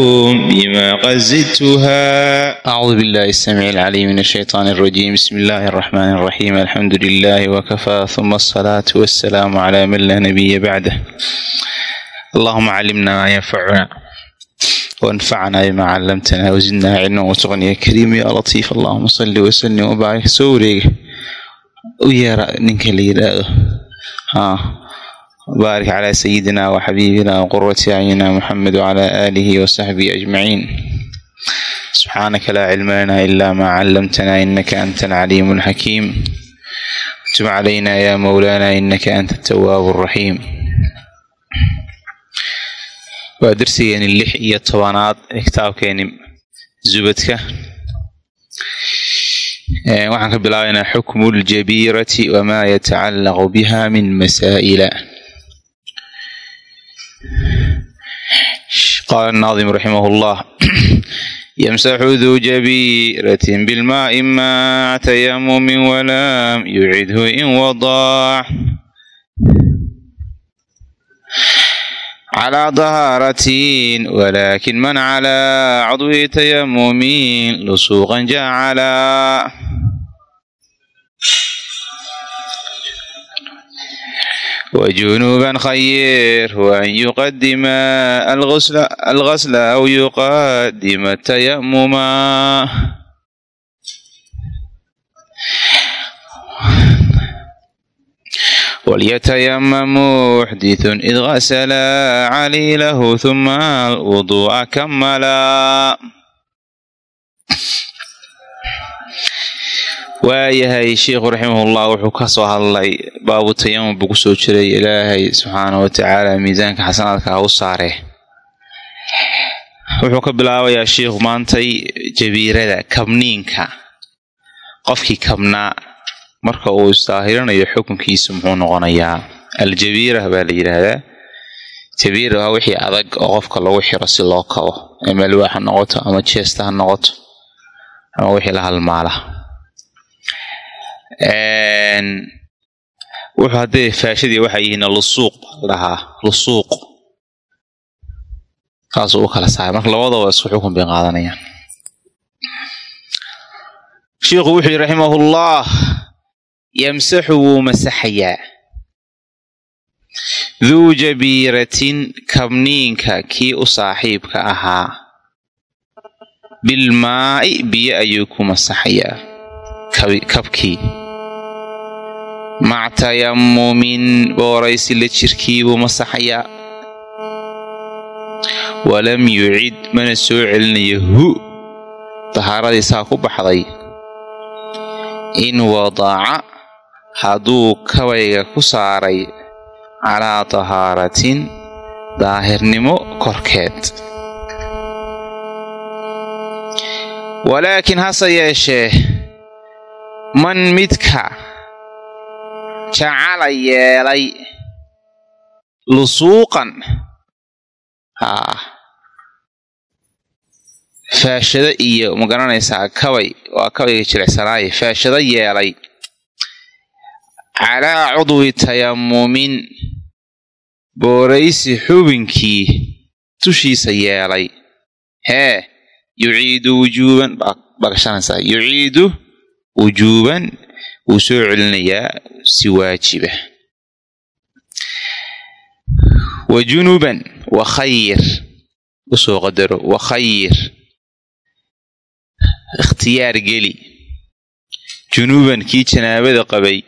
بما قد زدتها أعوذ بالله السميع العليم من الشيطان الرجيم بسم الله الرحمن الرحيم الحمد لله وكفى ثم الصلاة والسلام على من لا نبي بعده اللهم علمنا ما ينفعنا وانفعنا بما علمتنا وزدنا علما وتغني يا كريم يا لطيف اللهم صل وسلم وبارك soo wareega u yeera ninka la yidhaahdo haa baarik calaa sayidina wa xabiibina wa qurati acyunina muxamed wacala aalihi wasaxbihi ajmaciin subxaanaka laa cilma lana ila maa callamtana inaka anta alcaliimu alxakiim tub calayna ya mowlaana inaka anta atawaabu alraxiim waa darsigeeni lix iyo tobanaad ee kitaabkeeni zubadka. Waxaan ka bilaabaynaa xukmu ljabiirati wamaa yatacallaqu biha min masaa'ila qaala naadim raximah llah yamsaxu duu jabiiratin bilmaai ma tayamumin walam yucidhu in wadaac calaa dahaaratin walakin man calaa cadwi tayamumin lusuuqan jacala وجنوبا خير وأن يقدم الغسل, الغسل أو يقدم التيمم وليتيمم محدث إذ غسل عليله ثم الوضوء كملا waayahay sheikhu raximahullah wuxuu ka soo hadlay baabu tayamum buu ku soo jiray ilaahay subxaana wa tacaala miisaanka xasanaadka ha u saaree wuxuu ka bilaabayaa sheikhu maantay jabiirada kabniinka. Qofkii kabnaa marka uu isdaahirinayo xukunkiisu muxuu noqonayaa. Aljabiira baa la yidhaahdaa. Jabiira waa wixii adag oo qofka lagu xiro si loo kabo. Ama alwaax ha noqoto ama jeesta ha noqoto ama wixii la halmaala wuxuu haddee faashadii waxay yihiin lusuuq dhahaa lusuuq. Saasuu u kala saaray marka labadaba isku xukun bay qaadanayaan. Shiikhu wuxuu yihi raximahullah yamsaxu wuu masaxayaa. Duu jabiiratin kabniinka kii u saaxiibka ahaa. Bilmaa'i biyo ayuu ku masaxayaa. Kabkii mac tayamumin booraysi la jirkiibuu masaxayaa walam yucid mana soo celinayo hu dahaaradii saa ku baxday in wadaca hadduu kabayga ku saaray calaa tahaaratin daahirnimo korkeed walaakiin hase yeeshee man midka jacala yeelay lusuuqan. Haa faashado iyo ma garanaysaa kabay waa kabayga jilicsanaaye faashado yeelay. Calaa cudwi tayamumin booraysi xubinkii dushiisa yeelay. Hee yuciidu wujuuban baa gashanaysaa yuciidu wujuuban wuu soo celinayaa si waajiba wa junuban wa khayr. Usoo qadaro wa khayr. Ikhtiyaar geli. Junuuban kii janaabada qabay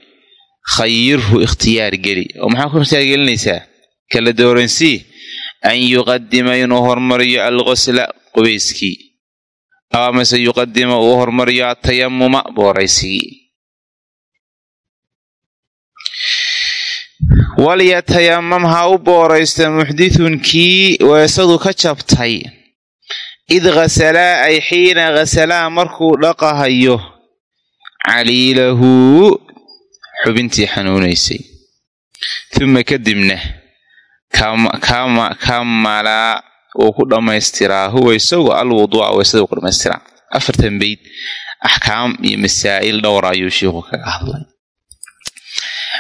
khayirhu ikhtiyaar geli. Oo maxaa ku ikhtiyaar gelinaysaa? Kala dooransii an yuqadima inuu hormariyo alqosla qubayskii. Amase yuqadima uu hormariyo atayamuma booraysigii walyatayamam ha u booraysta muxdithun kii weesadu ka jabtay. Id ghasalaa ay xiina ghasalaa markuu dhaqahayo caliilahu xubintii xanuunaysay. Uma kadibna kamalaa uu ku dhammaystiraa huwa isagu alwuduuca weysada ku dhammaystiraa. Afartan beyd axkaam iyo masaa'il dhowra ayuu shiiku kaga hadlay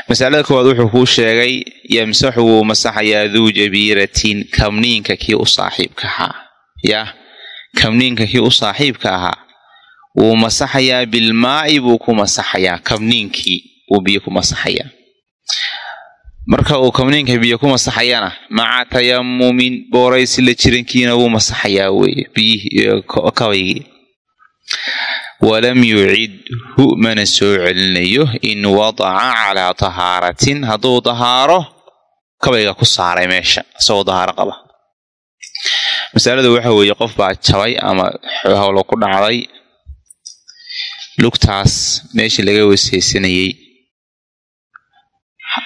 masalada koowaad wuxuu kuu sheegay yamsaxu wuu masaxayaa duu jabiiratin kamniinka kii u saaxiibka ahaa. Yah kamniinka kii u saaxiibka ahaa wuu masaxayaa bilmaa'i buu ku masaxayaa kabniinkii wuu biyo ku masaxayaa. Marka uu kabniinka biyo ku masaxayana maca tayamumin booraysi la jirankiina wuu masaxayaa weye biyihikabaygii walam yucidhu mana soo celinayo in wadaca calaa tahaaratin hadduu dahaaro kabayga ku saaray meesha isagoo dahaaro qaba masalada waxa weeye qof baa jabay ama howlo ku dhacday lugtaas meeshii laga weysaysanayey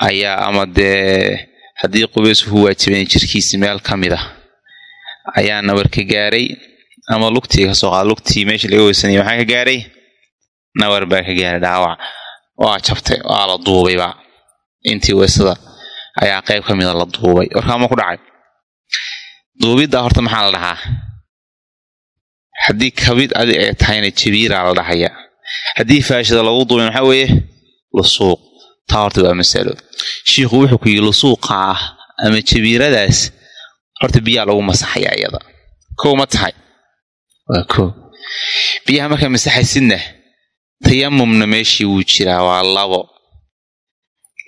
ayaa ama dee haddii qubeys ku waajiban jirkiisi meel ka mid ah ayaa nabar ka gaaray ama lugtii ka soo qaada lugtii meeshii laga weysanayay maxaa ka gaaray. Nabar baa ka gaaray dhaawac. Waa jabtay waa la duubayba intii weysada ayaa qayb ka mida la duubay. Warkaama ku dhacay. Duubidda horta maxaa la dhahaa? Haddii kabid adi ay tahayna jabiiraa la dhahayaa haddii faashida lagu duubay maxaa weeye? Lusuuq. Taa horta waa masalo. Shiikhu wuxuu ku yidhi lusuuqa ah ama jabiiradaas horta biyaa lagu masaxayaa iyada. Kow ma tahay waa kow biyaha markaa masaxaysidna tayamumna meeshii wuu jiraa waa labo.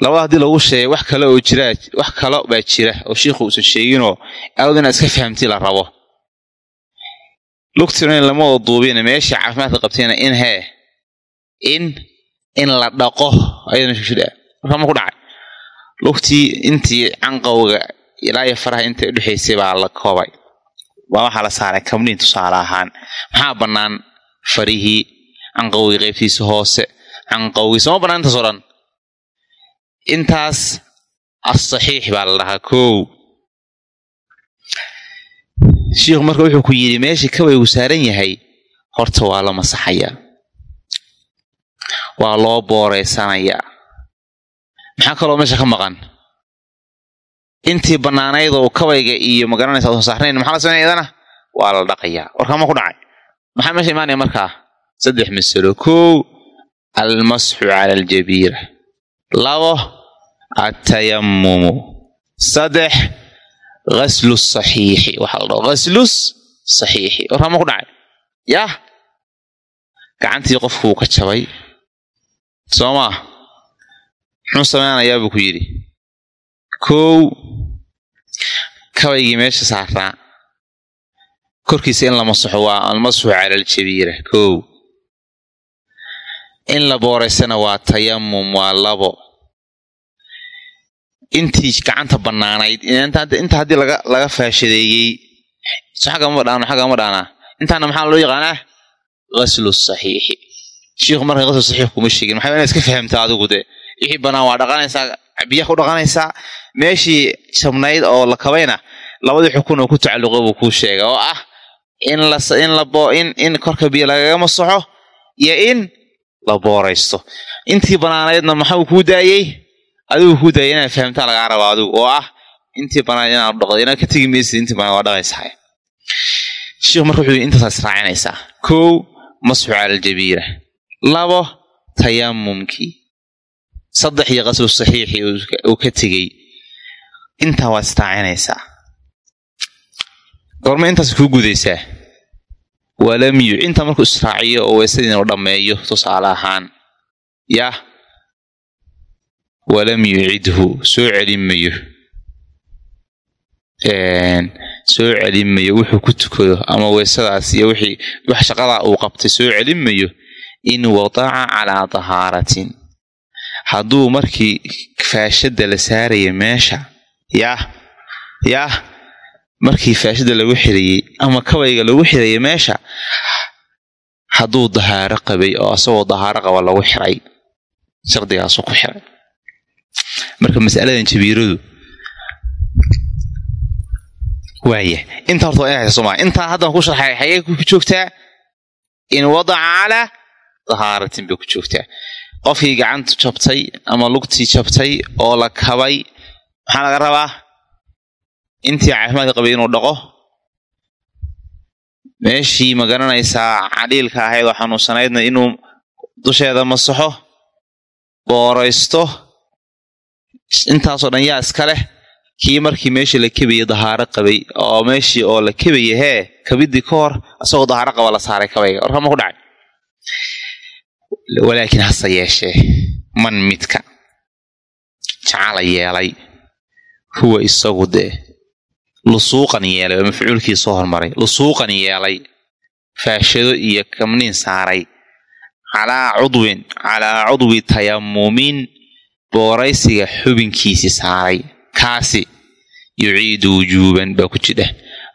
Labada haddii lagu sheegay wax kale oo jiraa wax kalo baa jira oo shiikhu uusan sheeginoo aawad inaad iska fahamti la rabo. Lugtina in lama wada duubina meeshii caafimaadka qabtayna in hee in in la dhaqo markaa ma ku dhacay. Lugtii intii canqowga ilaa iyo faraha inta udhexaysay baa la koobay baa waxaa la saaray kabniin tusaale ahaan. Maxaa bannaan farihii canqowgii qaybtiisa hoose? Canqowgii sooma bannaan intaas o dhan? Intaas asaxiix baa la dhahaa kow. Shiikhu marka wuxuu ku yidhi meeshii kabaygu saaran yahay horta waa la masaxayaa waa loo booreysanayaa maxaa kaloo meesha ka maqan intii bannaanayd oo kabayga iyo magaranaysa soo saarnayn maxaa la sameynaya iyadana waa la dhaqayaa warkaama ku dhacay. Maxaa meesha imaanaya markaa? Saddex masalo. Kow almasxu cala aljabiira labo atayamumu saddex ghaslu saxiixi. Waxaa la dhaho ghaslus saxiixi. Warkaama ku dhacay. Yah gacantii qofku wuu ka jabay. Soo maa muxuu sameynayaa buu ku yidhi kow kabaygii meesha saaraa korkiisa in la masaxo waa almasxu cala aljabiira kow. In la booreysana waa tayamum waa labo. Intii gacanta bannaanayd inta haddii laga faashadeeyey xaggama dhaano xaggama dhaanaa. Intaana maxaa loo yaqaanaa? Ghaslu saxiixi shiikhu marka qaslu saxiix kuma sheegin maxaa inaad iska fahamtaa adigu de wixii bannaan waa dhaqanaysaa biyaha ku dhaqanaysaa meeshii jabnayd oo la kabayna labadii xukun oo ku tacalluqa buu kuu sheegay oo ah in lain in korka biyo lagaga masaxo iyo in la booraysto. Intii bannaanaydna maxau kuu daayey? Adigu kuu daayay inaad fahamtaa lagaa raba adigu oo ah intii bannaan inaad dhaqdo inaad ka tegi maysid intii bannaan waa dhaqaysaa shiikhu marka wuxuu intaasaa israacinaysaa kow masxu aljabiira labo tayamumkii saddex iyo qaslu saxiixii uu ka tegey. Intaa waa israacinaysaa goorma intaas kuu gudaysaa. Walam yu intaa markuu israaciyo oo weysadiina u dhammeeyo tusaale ahaan. Yah walam yucidhu soo celin mayo. Soo celin mayo. Wuxuu ku tukado ama weysadaas iyo wixii wax shaqadaa uu qabtay. Soo celin mayo. In wadaca calaa tahaaratin hadduu markii faashada la saaraya meesha yah yah markii faashada lagu xirayey ama kabayga lagu xiraya meesha hadduu dahaaro qabay oo asagoo dahaaro qaba lagu xiray shardigaasuu ku xiray. Marka masaladan jabiiradu waaya inta horta waa inay soma intaa haddan ku sharxay xagee ku joogtaa? In wadaca calaa dahaaratin bay ku joogtaa qofkii gacantu jabtay ama lugtii jabtay oo la kabay maxaa laga rabaa? Intii caafimaadka qabay inuu dhaqo. Meeshii ma garanaysaa cadhiilka ahayd oo xanuunsanaydna inuu dusheeda masaxo booraysto intaasoo dhan yaa iska leh. Kii markii meeshii la kebayay dahaaro qabay oo meeshii oo la kebaya hee kabidii ka hor isagoo dahaaro qaba la saaray kabayga warka ma ku dhacay walaakiin hase yeeshee man midka jacala yeelay huwa isagu dee lusuuqan yeelay oo mafcuulkii soo hormaray. Lusuuqan yeelay faashado iyo kamniin saaray. Calaa cudwin calaa cudwi tayamumin booraysiga xubinkiisi saaray. Kaasi yuciidu wujuuban baa ku jidha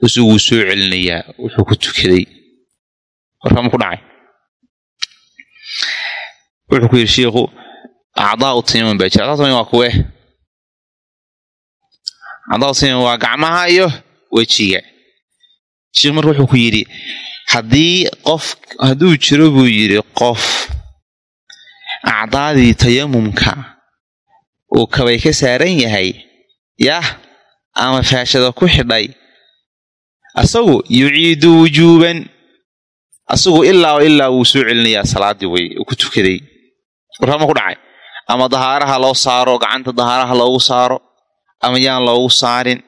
isaguu soo celinayaa wuxuu ku tukaday. Warkama ku dhacay wuxuu ku yidhi shiikhu acdaau tayamum baa jira acdaa waa kuwe? Acdaa tayamum waa gacmaha iyo wejiga. Sheikh marka wuxuu ku yidhi haddii qof hadduu jiro buu yidhi qof acdaadii tayamumka uu kabay ka saaran yahay yah ama faashada ku xidhay asagu yuciidu wujuuban asagu ilaa ilaa wuu soo celinayaa salaadii wey uu ku tukaday warkama ku dhacay. Ama dahaaraha loo saaro gacanta dahaaraha loogu saaro ama yaan loogu saarin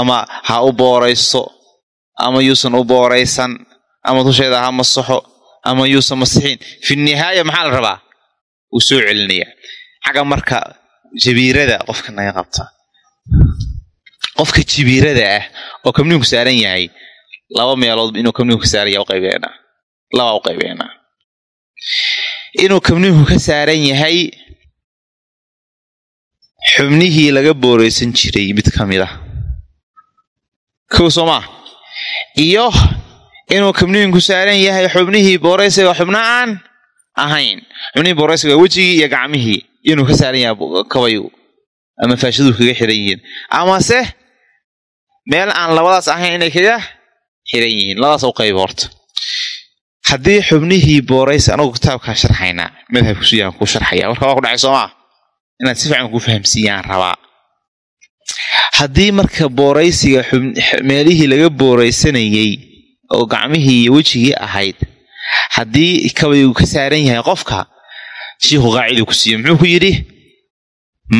ama ha u booraysto ama yuusan u booraysan ama dusheeda ha masaxo ama yuusan masixin fi nihaaya maxaa la rabaa? Wuu soo celinayaa. Xagga marka jabiirada qofka naga qabta. Qofka jibiirada ah oo kamniinku saaran yahay laba meelood inuu kamniinku ka saaran yahay labaa u qaybeenaa inuu kamniinku ka saaran yahay xubnihii laga booraysan jiray mid ka mid ah. Kow soo iyo inuu kamniinku saaran yahay xubnihii booraysiga xubno aan ahayn. Xubnihii booraysiga wejigii iyo gacmihii inuu ka saaran yahay kabaygu ama faashaduu kaga xiran yihiin. Amase meel aan labadaas ahayn inay kaga xiran yihiin. Labadaas u qayb horta haddii xubnihii booraysi anagu kitaabkaa sharxaynaa madhabkusuyaan kuu sharxaya. Marka waa ku dhacay soomaa inaad si fiican kuu fahamsiiyaan rabaa. Haddii marka booraysiga meelihii laga booraysanayey oo gacmihii iyo wejigii ahayd haddii kabaygu ka saaran yahay qofka shiikhu qaaciduu ku siiye muxuu ku yidhi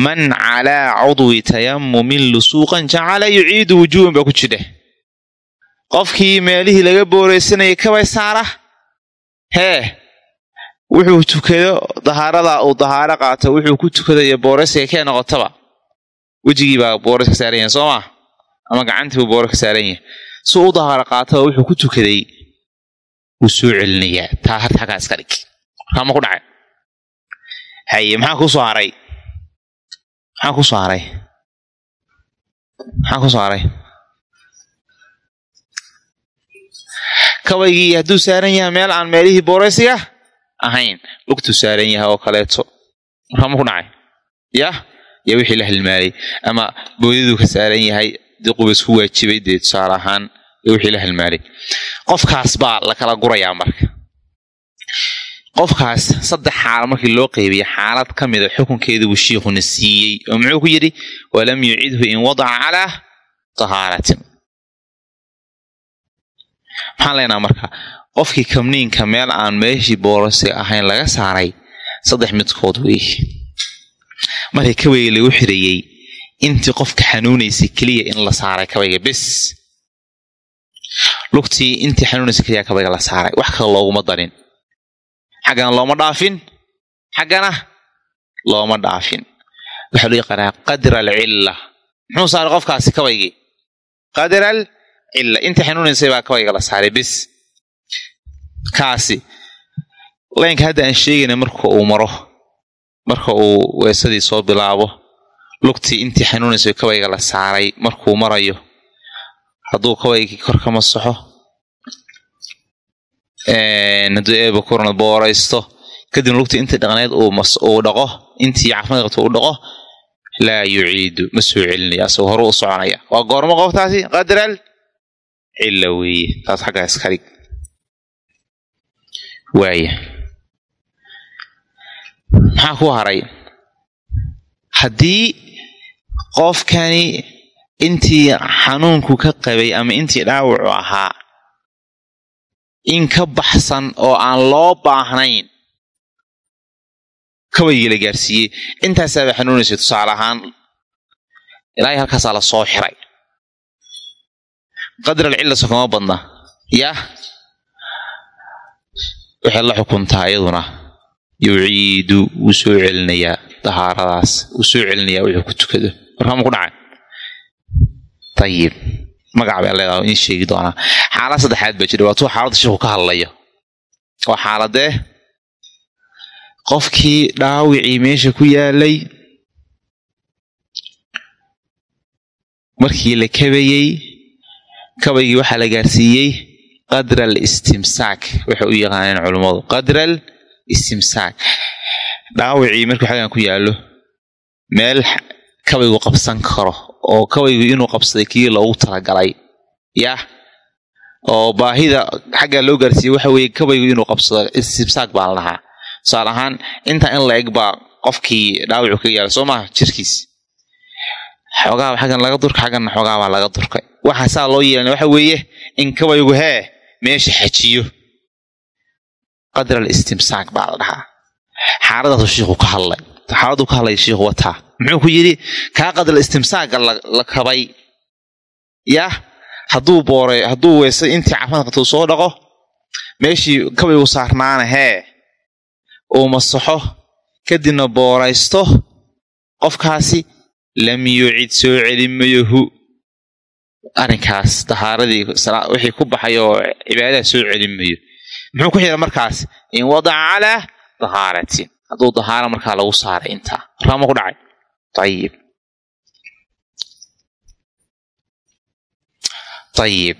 man calaa cudwi tayamumin lusuuqan jacala yuciidu wujuuban baa ku jidha qofkii meelihii laga booraysanayay kabay saara hee wuxuu tukado dahaarada uu dahaaro qaato wuxuu ku tukadayo booraysiga kee noqotaba. Wejigii baa boorays ka saaran yahay soo maa ama gacantii buu boora ka saaran yahay si u dahaaro qaataba wuxuu ku tukaday wuu soo celinayaa taa harta xaggaa iska dhig. Markaama ku dhacay. Haye maxaa kuu soo haray? Maxaa ku soo haray? Maxaa ku soo haray kabaygii hadduu saaran yahay meel aan meelihii booraysiga ahayn lugtuu saaran yahay oo kaleeto. Markaama ku dhacay? Yah yaa wixii la halmaalay ama boodaduu ka saaran yahay dii qubays ku waajibay dee tusaale ahaan yaa wixii la halmaalay qofkaas baa la kala gurayaa marka. Qofkaas saddex xaalo markii loo qeybiya xaalad ka mida xukunkeeda buu shiikhuna siiyey oo muxuu ku yidhi walam yucidhu in wadaca calaa tahaaratin maxaan leenaha marka? Qofkii kamniinka meel aan meeshii boorasi ahayn laga saaray saddex midkood wey markii kabayga lagu xirayey intii qofka xanuunaysay keliya in la saaray kabayga bes. Lugtii intii xanuunaysay keliya kabayga la saaray wax kale looguma darin. Xaggana looma dhaafin. Xaggana looma dhaafin. Waxaa loo yaqaanaa qadra alcilla. Muxuu saaray qofkaasi kabaygii? Qadra al cilla intii xanuunaysay baa kabayga la saaray bes kaasi. Laynka hadda aan sheegayna marka uu maro marka uu weesadii soo bilaabo lugtii intii xanuunaysay kabayga la saaray markuu marayo hadduu kabaygii kor ka masaxo hadduu eeba kurna booraysto kadibna lugtii intii dhaqneed uu dhaqo intii caafimaad qabto uu dhaqo laa yuciidu ma soo celinaya asagoo hore u soconaya. Waa goormo qoftaasi qadral cilla weeye taas xaggaa iska dhig waaya maxaa ku haray? Haddii qofkani intii xanuunku ka qabay ama intii dhaawacu ahaa in ka baxsan oo aan loo baahnayn kabaygii la gaarsiiyey. Intaasaaba xanuunaysay tusaale ahaan ilaahay halkaasaa la soo xiray qadral cillasa kuma badna. Yah waxay la xukuntaa iyaduna. Yuciidu wuu soo celinayaa dahaaradaas wuu soo celinayaa wuxuu ku tukado. Warkaama ku dhacay? Ayib magac baa leedaha in sheegi doonaa. Xaalad saddexaad baa jira waa tuu xaaladda sheikhu ka hadlayo. Waa xaaladee qofkii dhaawicii meesha ku yaalay markii la kabayey kabaygii waxaa la gaarsiiyey qadra al istimsaak. Waxay u yaqaaneen culummadu qadra al istimsaak. Dhaawicii markuu xagan ku yaallo meel kabaygu qabsan karo oo kabaygu inuu qabsaday kii loogu talagalay. Yah oo baahida xaggaa loo gaarsiiyey waxa weeye kabaygu inuu qabsado istimsaak baan lahaa. Tusaale ahaan intaa in la eg baa qofkii dhaawacu ka yaalla soo maaha jirkiis xoogaaba xaggan laga durka xagganna xoogaabaa laga durkay. Waxa saa loo yeelana waxa weeye in kabaygu hee meesha xajiyo. Qadra al istimsaak baa la dhahaa. Xaaladaasu shiikhu ka hadlay. Xaaladdu ka hadlaya shiikhu wataa. Muxuu ku yidhi kaa qadra istimsaaga la kabay. Yah hadduu booray hadduu weysay intii caafimaad qabtuu soo dhaqo meeshii kabaygu saarnaana hee uu masaxo kadibna booraysto qofkaasi lam yucid soo celin mayahu. Arrinkaas dahaaradii wixii ku baxay oo cibaadaha soo celin mayo. Muxuu ku xidha markaas? In wadaca calaa dahaaratin hadduu dahaara markaa lagu saaray intaa warkaama ku dhacay. Ayib ayib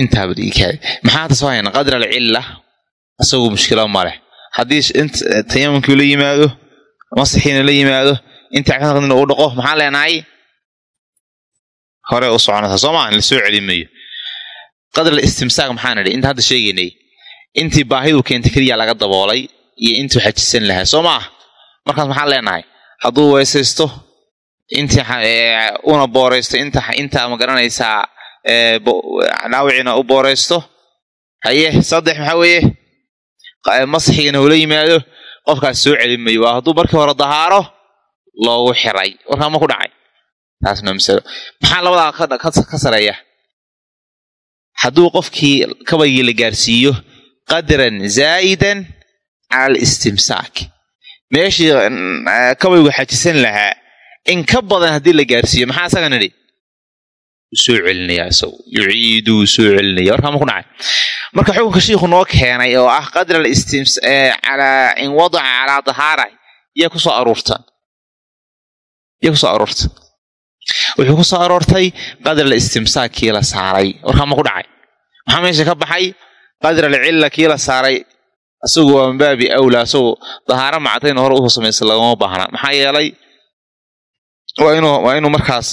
intaaba dhiikaada maxaa hadda soo hayna? Qadra alcilla. Isagu mushkila maleh haddii tayamumkii la yimaado masixiina la yimaado inta uu dhaqo maxaan leenahay? Hore u soconaysa soo maa la soo celimayo qadral istimsaak maxaan idhi inta hadda sheegaynay intii baahidu keentay keliya laga daboolay iyo intuu xajisan lahaa soo maah markaas maxaan leenahay? Hadduu weysaysto intii una inta intaa ma garanaysaa dhaawiciina u booraysto haye saddex maxaa weeye? Masxigiina ula yimaado qofkaas soo celimayo waa hadduu markii hore dahaaro loogu xiray. Warkaa ma ku dhacay. Taasna masalo maxaa labadaa ka sareeya hadduu qofkii kabaygii la gaarsiiyo qadran zaa'idan cala alistimsaak. Meeshii kabaygu xajisan lahaa in ka badan haddii la gaarsiiyo maxaa isaga nidhi? Soo celinayaa isagu. Yuciidu soo celinaya warkaa ku dhacay. Marka xukunka shiikhu noo keenay oo ah qadra alaa in wadaca calaa dahaara yaa ku soo aruurta yaa ku soo aroorta wuxuu ku soo aroortay qadra alistimsaak kii la saaray. Warkaa ma ku dhacay. Maxaa meesha ka baxay? Qadra alcilla kii la saaray. Isagu waa min baabi awlaa isagu dahaaro macdayn hore u soo samaysa lagama baahna. Maxaa yeelay? Waa inuu markaas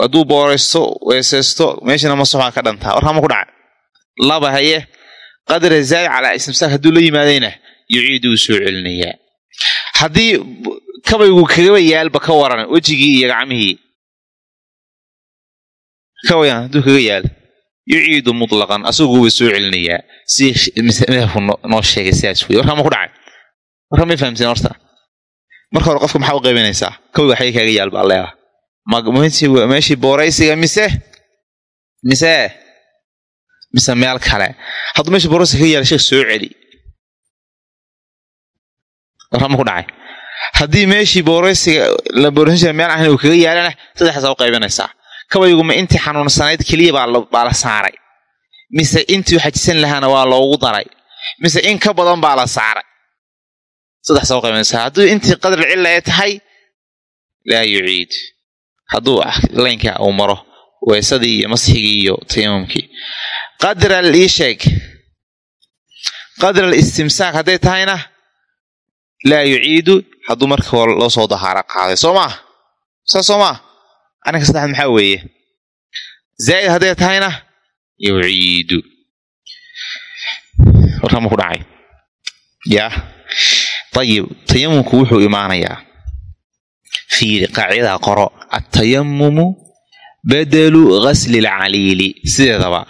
hadduu booraysto weeseysto meeshana masoxaa ka dhantaa. Warkaa ma ku dhacay. Laba haye qadra zaa'id calaa istimsaak hadduu la yimaadayna yuciidu u soo celinayaa. Haddii kabaygu kagaba yaalba ka waran wejigii iyo gacmihii. Kawayan hadduu kaga yaal yuciidu mutlaqan asaguuba soo celinayaa. Si madhabku noo sheegay sidaas wey warkaa ma ku dhacay? Warkaa may fahamseen horta? Marka hore qofka maxaa u qaybinaysaa kabaygu waxay kaaga yaal baa leedaha meeshii booraysiga mise? Mise? Mise meel kale? Hadduu meeshii booraysiga kaga yaal sheekh soo celi. Warkaa ma ku dhacay haddii meeshii booraysiga la booraysan jira meel ahan uu kaga yaalana saddexdaasaa u qaybinaysaa. Kabayguma intii xanuunsanayd keliya baa la saaray. Mise intii xajisan lahaana waa loogu daray. Mise in ka badan baa la saaray. Saddexsaa u qaybinaysaa. Hadduu intii qadar cilla ee tahay laa yuciid. Hadduu laynka uu maro weesadii iyo masxigii iyo tayamumkii qadra al ii sheeg. Qadra al istimsaak hadday tahayna laa yuciidu hadduu marka hore loo soo dahaaro qaaday soo maa saa soo maa arrinka saddexaad maxaa weeye? Zaa'id hadday tahayna? Yuciidu warkama ku dhacay. Yaa ayib tayamumku wuxuu imaanayaa fiiri qaacidaha qoro. Atayamumu badalu ghasli lcaliili sideedaba.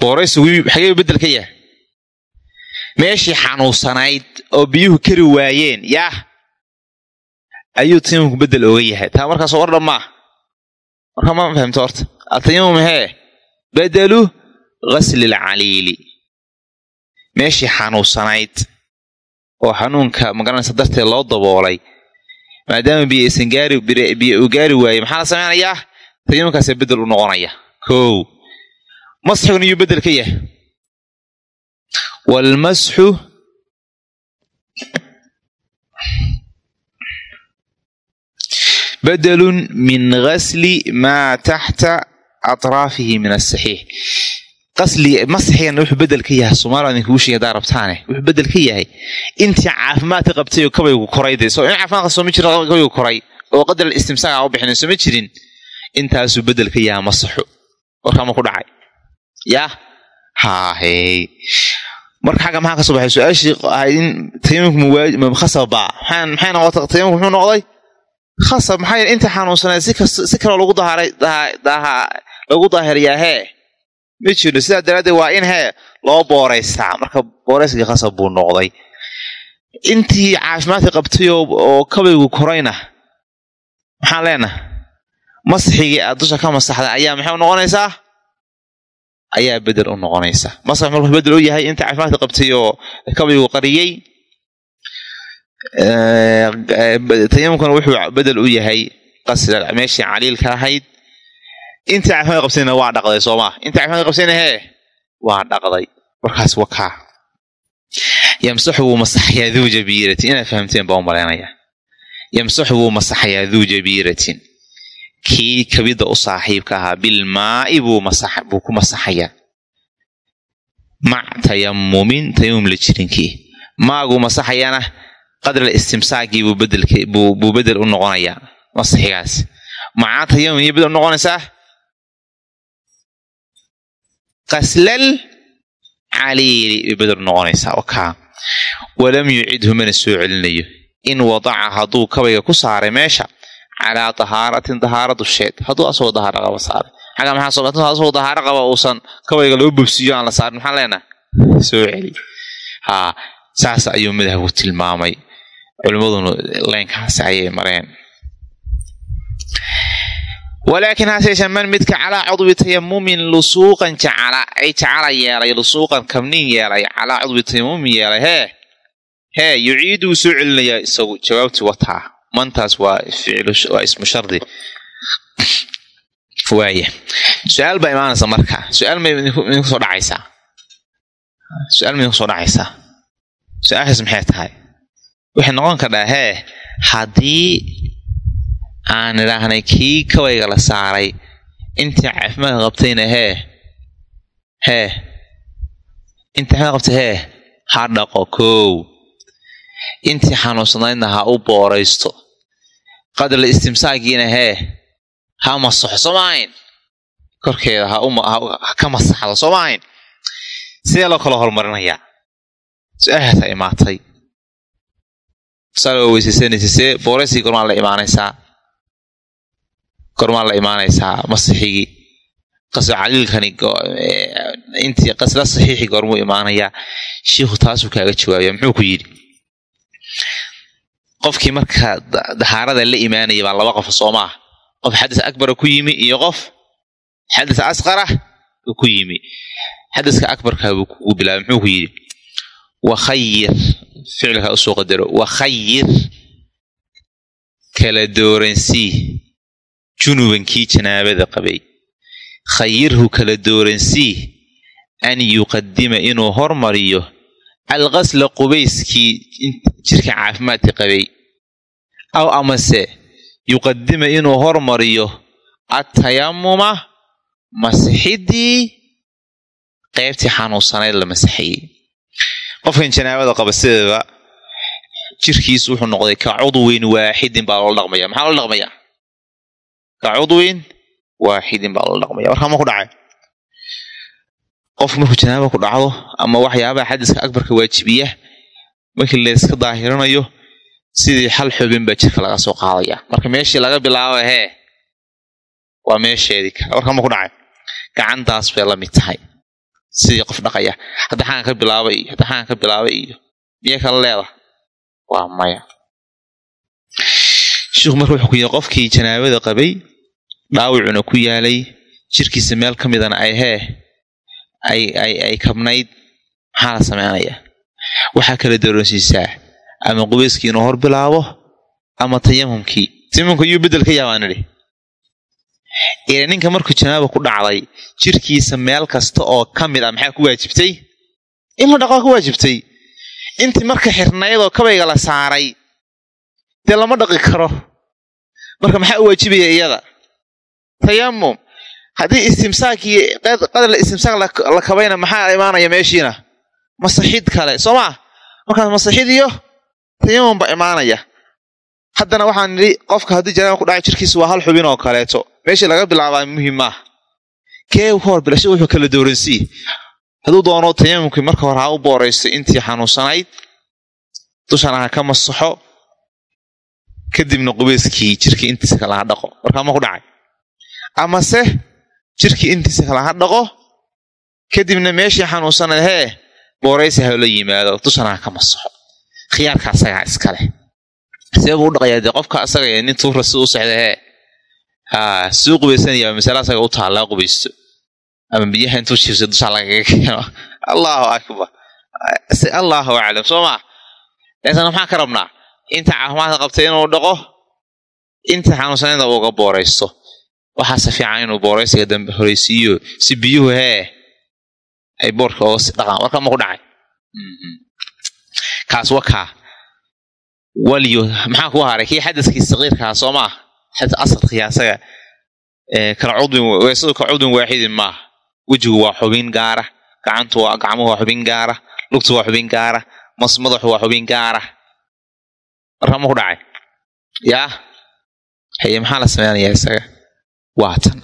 Booraysigu xagee bedel ka yahay meeshii xanuunsanayd oo biyuhu kari waayeen yaah ayuu tayamumku bedel ooga yahay. Taa markaasoo war dhan maa markaa ma fahamto horta. Atayamum hee badalu ghasli lcaliili meeshii xanuunsanayd oo xanuunka magaranaysa darteed loo daboolay maadaama biyo aysan gaari biyo uu gaari waayey maxaa la samaynayaa tayamumkaasa bedel u noqonaya. Kow masxigun iyuu bedel ka yahay waalmasxu badelun min gasli maa taxta atraafihi min asaxiix qasli masxigan wuxuu bedel ka yahay soomaliya idinkugu sheegay hadaa rabtaane wuxuu bedel ka yahay intii caafimaadka qabtay oo kabaygu koray de soo in caafimaadka soo ma jiro kabaygu koray oo qadar istimsaaka u bixinin soo ma jirin intaasuu bedel ka yahay masaxu warkaama ku marka xagga maxaa ka soo baxay? Su'aashii ahayd in tayamumku mkhasaba maxay muxuu noqday khasab. Maxaa inta xanuunsanayd si kaloo lagu lagu daahiriyaa hee? Ma jirno. Sidaa daraaddeed waa in hee loo booraystaa marka boorayskii khasab buu noqday. Intii caafimaadka qabtay oo kabaygu korayna maxaan leenaha masxigii aad dusha ka masaxday ayaa maxay noqonaysaa ayaa bedel u noqonaysa. Masax markuu bedel u yahay inta caafimaadka qabtay oo kabaygu qariyey. Tayamumkuna wuxuu bedel u yahay qasla meeshii caliilka ahayd. Intii caafimaadka qabtayna waa dhaqday soomaa intii caafimaadka qabtayna hee waa dhaqday. Warkaas wakaa yamsaxu wuu duu jabiiratin inaad fahamteen baa u malaynaya. Yamsaxu wuu duu jabiiratin kii kabida u saaxiibka ahaa bilmaa'i buu ku masaxayaa. Mac tayamumin tayamum la jirinkii maaguu masaxayana qadral istimsaagii buu bedel u noqonayaa masaxigaas. Macaa tayamum iyo bedel u noqonaysaa? Qaslal caliili bedel u noqonaysaa okaa walam yucidhu mana soo celinayo. In wadaca hadduu kabayga ku saaray meesha calaa dahaaratin dahaara dusheed hadduu asagoo dahaaro qaba saaray xagga maxaa asagoo dahaaro qaba uusan kabayga loo bobsiiyo aan la saarin maxaan leenaha soo celi haa saas ayuu madhabku tilmaamay culimmaduna leynkaasi ayay mareen walaakin hase yeeshee man midka calaa cudwi tayamumin lusuuqan jacala ay jacala yeelay lusuuqan kabnin yeelay calaa cudwi tayamumin yeelay hee hee yuciidu soo celinayaa isagu jawaabtii wataa mantaas waa waa ismu shardi. Waaya su'aal baa imaanaysa marka. Su'aal ma idinku soo dhacaysaa su'aal ma idinku soo dhacaysaa su'aashaas maxay tahay? Waxay noqon kardhaa hee haddii aan idhaahnay kii kabayga la saaray intii caafimaadka qabtayna hee hee intii caafimaadka qabtay hee ha dhaqo kow. Intii xanuunsanaydna ha u booraysto qadla istimsaagiina hee ha masaxo soo maahayn korkeeda ha ka masaxdo soo maahayn sidee loo kala horumarinayaa su'aashaasaa imaatay. Waa weysaysanaysa see booraysigii gormaan la imaanaysaa. Gormaan la imaanaysaa masixigii qaslo caliilkani intii qasla saxiixi goormuu imaanayaa. Shiikhu taasuu kaaga jawaabaya muxuu ku yidhi qofkii marka dahaarada la imaanaya baa laba qof soo maaha qof xadis akbara ku yimi iyo qof xadis asqara uu ku yimi. Xadiska akbarka buu kugu bilaabay muxuu ku yidhi wakhayir ficilka u soo qadaro wakhayir kala dooransii junubankii janaabada qabay. Khayirhu kala dooransii an yuqadima inuu hormariyo alqasla qubayskii jirka caafimaadka qabay aw amase yuqadima inuu hormariyo atayamuma masixidii qaybtii xanuunsanayd la masaxayey qofkan janaabada qaba sideeda jirkiisu wuxuu noqday ka cudwin waaxidin baa loola dhaqmaya maxaa loola dhaqmaya ka cudwin waaxidin baa loola dhaqmaya warkaa ma ku dhacay qofku markuu janaaba ku dhacdo ama waxyaabaha xadiska akbarka waajibiya markii layska daahirinayo sidii hal xubin baa jirka laga soo qaadaya. Marka meeshii laga bilaabo hee waa meesheedii kale. Warkaa ma ku dhacay. Gacantaas bay la mid tahay. Sidii qof dhaqaya hadda xaan ka bilaabay iyo hadda xaan ka bilaabay iyo miyay kala leedahay. Waa maya. Sheikhu marka wuxuu ku yihi qofkii janaabada qabay dhaawicuna ku yaalay jirkiisa meel ka midana ay hee ay ay ay kabnayd maxaa la sameynaya? Waxaa kala doorasiisaa ama qubeyskii inuu hor bilaabo ama tayamumkii tayamumka yuu bedel ka yaabaa nidhi. Ila ninka markuu janaaba ku dhacday jirkiisa meel kasta oo ka mid ah maxaa ku waajibtay? In la dhaqaa ku waajibtay. Intii marka xirnayd oo kabayga la saaray dee lama dhaqi karo. Marka maxaa u waajibaya iyada? Tayamum haddii istimsaakii qadar istimsaak la kabayna maxaa imaanaya meeshiina? Masaxid kale soo maa markaas masaxid iyo tayamum ba imaanaya. Haddana waxaan nidhi qofka haddii janaaba ku dhacay jirkiisa waa hal xubin oo kaleeto. Meeshii laga bilaabaa muhiim maaha kee ka hor bilasha wuxuu kala dooransii hadduu doono tayamumkii marka hore ha u booraysto intii xanuunsanayd dushana ha ka masaxo kadibna qubeyskii jirkii intiisa kale ha dhaqo. Warkaa ma ku dhacay. Amase jirkii intiisa kale ha dhaqo kadibna meeshii xanuunsanayd hee booraysi hala yimaado dushana ha ka masaxo khiyaarka asagaa iskaleh see buu u dhaqayaa dee qofka asaga nin tuura si u haa suu qubaysanaya masale asaga u taallaa qubaysto. Ama biyaha intuu jiifsay dushaa lagaga keeno. Allahu akbar. Allahu aclam. Soo maa leesana maxaan ka rabnaa inta caafimaadka qabtay inuu dhaqo inta xanuunsanayda uga booraysto waxaase fiican inuu booraysiga dambe horeysiiyo si biyuhu hee ay boorka oga si dhaqaan warka ma ku dhacay. Kaas wakaa waliyo maxaa ku haray kii xadaskii saqiirkaa soo maa xadad asalkii asaga. Weesadu ka cudwin waaxidin maaha wejigu waa xubin gaara gacantu waa gacmuhu waa xubin gaara lugtu waa xubin gaara mas madaxu waa xubin gaara. Marka ma ku dhacay? Yaa? Haye maxaa la sameynayaa isaga waa tan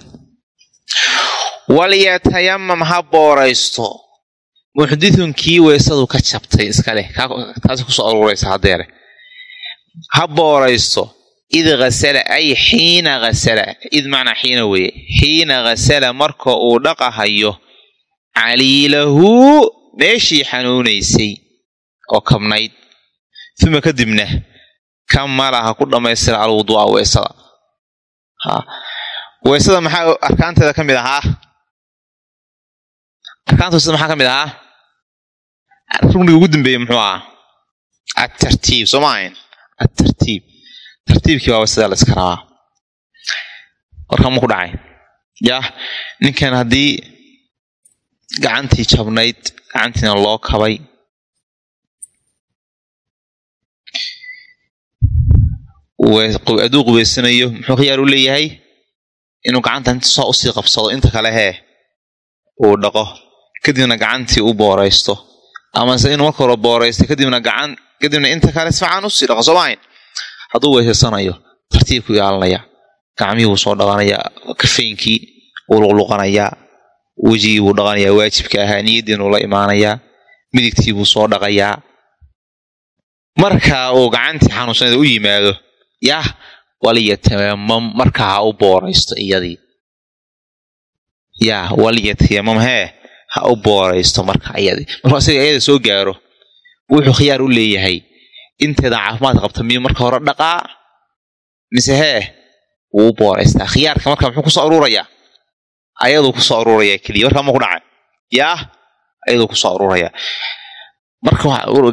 walyatayamam ha booraysto. Muxdithun kii weysadu ka jabtay iskaleh taasi ku soo aruuraysa hadeere ha booraysto. Id hasala ay xiina hasala id macnaa xiina weeye. Xiina hasala marka uu dhaqahayo caliilahu meeshii xanuunaysay oo kabnayd. Uma kadibna kamala ha ku dhammaystira alwuduu'a weysada weysada maxaa arkaanteeda ka mid ahaa? Arkaanta weysada maxaa ka mid ahaa? Rugniga ugu dambeeyey muxuu ahaa? Atartiib soo ma ahayn? Atartiib tartiibkii baa weysada la iska rabaa. Warkaa ma ku dhacay. Yah ninkan haddii gacantii jabnayd gacantiina loo kabay. Hadduu qubaysanayo muxuu khiyaar u leeyahay inuu gacanta inta soo u sii qabsado inta kale hee uu dhaqo kadibna gacantii u booraysto. Amase inuu marka hore booraysto kadibna gacan kadibna inta kale sifacaan u sii dhaqo soo maahayn hadduu weysasanayo tartiibku ilaalinaya gacmihii buu soo dhaqanayaa kafeynkii wuu luqluqanayaa wejigii buu dhaqanayaa waajibka ahaa niyaddiinuu la imaanayaa midigtii buu soo dhaqayaa. Marka uu gacantii xanuunsanada u yimaado yah waliyatayamam markaa ha u booraysto iyadii. Yah waliyatayamam hee ha u booraysto marka iyadii. Markuu asaga iyada soo gaaro wuxuu khiyaar u leeyahay inteeda caafimaadka qabta miyuu marka hore dhaqaa? Mise hee wuu u booraystaa. Khiyaarka marka muxuu ku soo aruurayaa? Ayaduu ku soo aruurayaa keliya markaa ma ku dhacay. Yaah ayaduu ku soo aruurayaa. Marka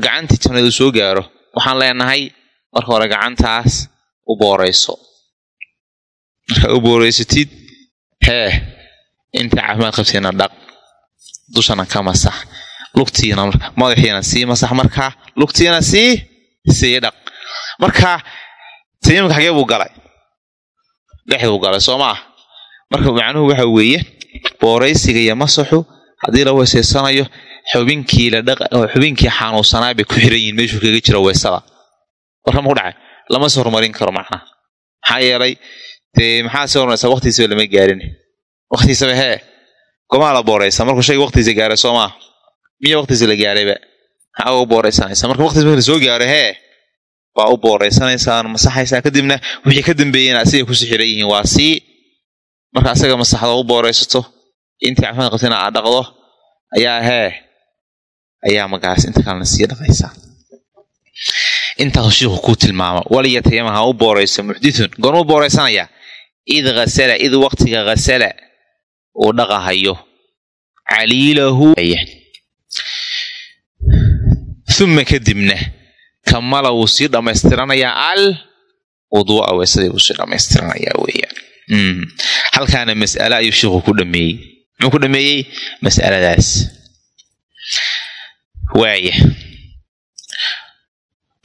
gacantii jannadu soo gaaro waxaan leenahay marka hore gacantaas u boorayso markaa u booraysatid hee inta caafimaad qabtiina dhaq. Dushana ka masax lugtiina madaxiina sii masax markaa lugtiina sii sii dhaq. Markaa tayamumka xagee buu galay. Dhex buu galay soo maah marka macnuhu waxa weeye booraysiga iyo masaxu haddii la weysaysanayo xubinkii xubinkii xanuunsanaa bay ku xiran yihiin meeshuu kaga jiro weysada warkama ku dhacay lama soo horumarin karo macnaha. Maxaa yeelay dee maxaa soo horumaraysaa waqtiisaba lama gaarin. Waqtiisaba hee gomaa la booraysa. Markuu shayga waqtiisa gaaray soo maa miya waqtiisa la gaarayba maxaa uga booraysanaysaa marka waqtiisa marka soo gaaray hee waa u booraysanaysaan masaxaysaa. Kadibna wixii ka dambeeyeen asigay ku sixiran yihiin waa sii. Marka asaga masaxdo u booraysato intii caafimaad qabtayna aad dhaqdo ayaa hee ayaa magaas inta kalena sii dhaqaysaa intaas shiiku ku tilmaama waliyatayama ha u boorayso muxdithun goormuu booraysanayaa id hasala id waqtiga hasala uu dhaqahayo caliilahu uma kadibna kamala wuu sii dhammaystiranayaa al wuduu'a weesadii wuu sii dhammaystiranayaa weeyaan halkaana mas'ale ayuu sheikhu ku dhameeyey muxuu ku dhameeyey mas'aladaas waaya